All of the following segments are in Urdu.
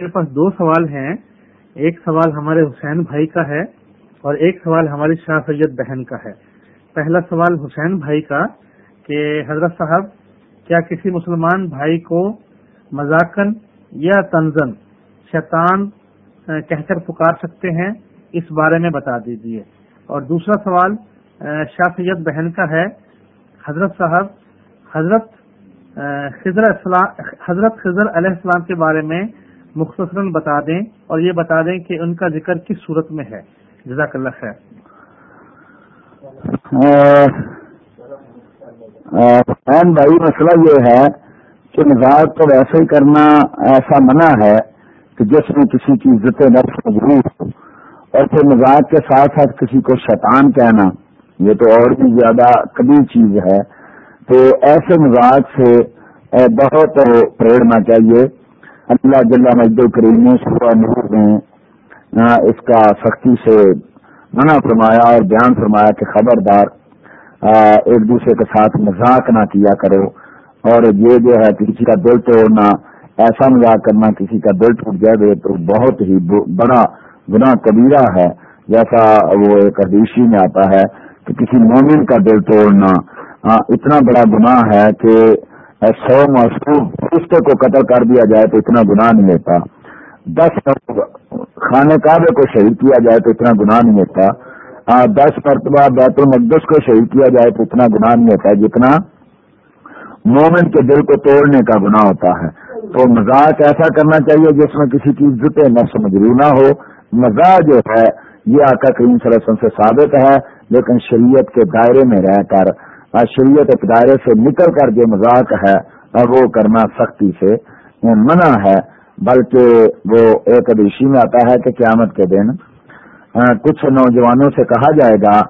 میرے پاس دو سوال ہیں۔ ایک سوال ہمارے حسین بھائی کا ہے اور ایک سوال ہماری شاہ سید بہن کا ہے۔ پہلا سوال حسین بھائی کا کہ حضرت صاحب، کیا کسی مسلمان بھائی کو مذاکن یا تنزن شیطان کہہ کر پکار سکتے ہیں؟ اس بارے میں بتا دیجیے اور دوسرا سوال شاہ سید بہن کا ہے۔ حضرت صاحب، حضرت خضر حضرت خضر علیہ السلام کے بارے میں مختصراً بتا دیں اور یہ بتا دیں کہ ان کا ذکر کس صورت میں ہے۔ جزاک اللہ خیر۔ بھائی، مسئلہ یہ ہے کہ مزاج تو ویسے ہی کرنا ایسا منع ہے کہ جس میں کسی کی عزت نفس مضبوط ہو اور پھر مزاج کے ساتھ ساتھ کسی کو شیطان کہنا، یہ تو اور بھی زیادہ کبھی چیز ہے۔ تو ایسے مزاج سے بہت پریڑنا چاہیے۔ اللہ جل مجد کریم نور نے اس کا سختی سے منع فرمایا اور بیان فرمایا کہ خبردار ایک دوسرے کے ساتھ مذاق نہ کیا کرو۔ اور یہ جو ہے، کسی کا دل توڑنا، ایسا مذاق کرنا کسی کا دل ٹوٹ جائے تو بہت ہی بڑا گناہ کبیرہ ہے۔ جیسا وہ ایک حدیثی میں آتا ہے کہ کسی مومن کا دل توڑنا اتنا بڑا گناہ ہے کہ سو معصوم رشتے کو قتل کر دیا جائے تو اتنا گناہ نہیں ہوتا۔ دس خانے کعبے کو شہید کیا جائے تو اتنا گناہ نہیں ہوتا۔ دس مرتبہ بیت المقدس کو شہید کیا جائے تو اتنا گناہ نہیں ہوتا۔ جتنا مومن کے دل کو توڑنے کا گناہ ہوتا ہے۔ تو مزاق ایسا کرنا چاہیے جس میں کسی کی عزت نفس مجرو نہ ہو۔ مزاح جو ہے، یہ آقا کریم صلی اللہ علیہ وسلم سے ثابت ہے، لیکن شریعت کے دائرے میں رہ کر شریعت کے دائرے سے نکل کر جو مذاق ہے وہ کرنا سختی سے منع ہے، بلکہ وہ ایک ادیشی میں آتا ہے کہ قیامت کے دن کچھ نوجوانوں سے کہا جائے گا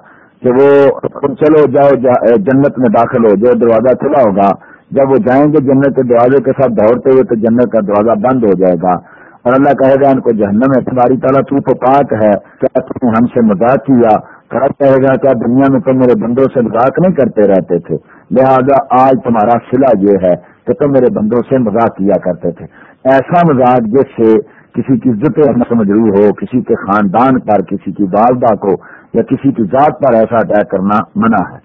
کہ وہ چلو جاؤ جنت میں داخل ہو جاؤ، دروازہ کھلا ہوگا۔ جب وہ جائیں گے جنت کے دروازے کے ساتھ دوڑتے ہوئے تو جنت کا دروازہ بند ہو جائے گا۔ اور اللہ کہے گا، ان کو جہنم ہے، تمہاری تعالیٰ تو تو پاک ہے، کیا تم نے ہم سے مذاق کیا؟ خراب کہے گا کیا دنیا میں تم میرے بندوں سے مذاق نہیں کرتے رہتے تھے۔ لہذا آج تمہارا سلا یہ ہے کہ تم میرے بندوں سے مذاق کیا کرتے تھے۔ ایسا مذاق جس سے کسی کی عزت سمجھو ہو، کسی کے خاندان پر، کسی کی والدہ کو یا کسی کی ذات پر ایسا اٹیک کرنا منع ہے۔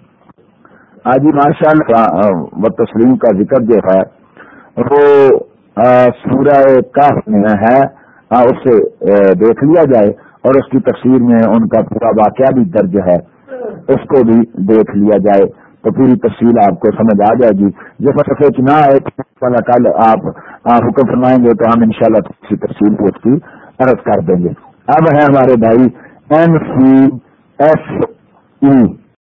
آج ماشاء اللہ و تسلیم کا ذکر جو ہے، وہ سورہ کاف میں ہے۔ اس سے دیکھ لیا جائے۔ اور اس کی تفسیر میں ان کا پورا واقعہ بھی درج ہے، اس کو بھی دیکھ لیا جائے۔ تو پوری تفصیل آپ کو سمجھ آ جائے گی۔ جب سوچ نہ آئے کل آپ حکم فرمائیں گے تو ہم ان شاء اللہ تفصیل کو اس کی عرض کر دیں گے۔ اب ہے ہمارے بھائی ایم سی ایس ای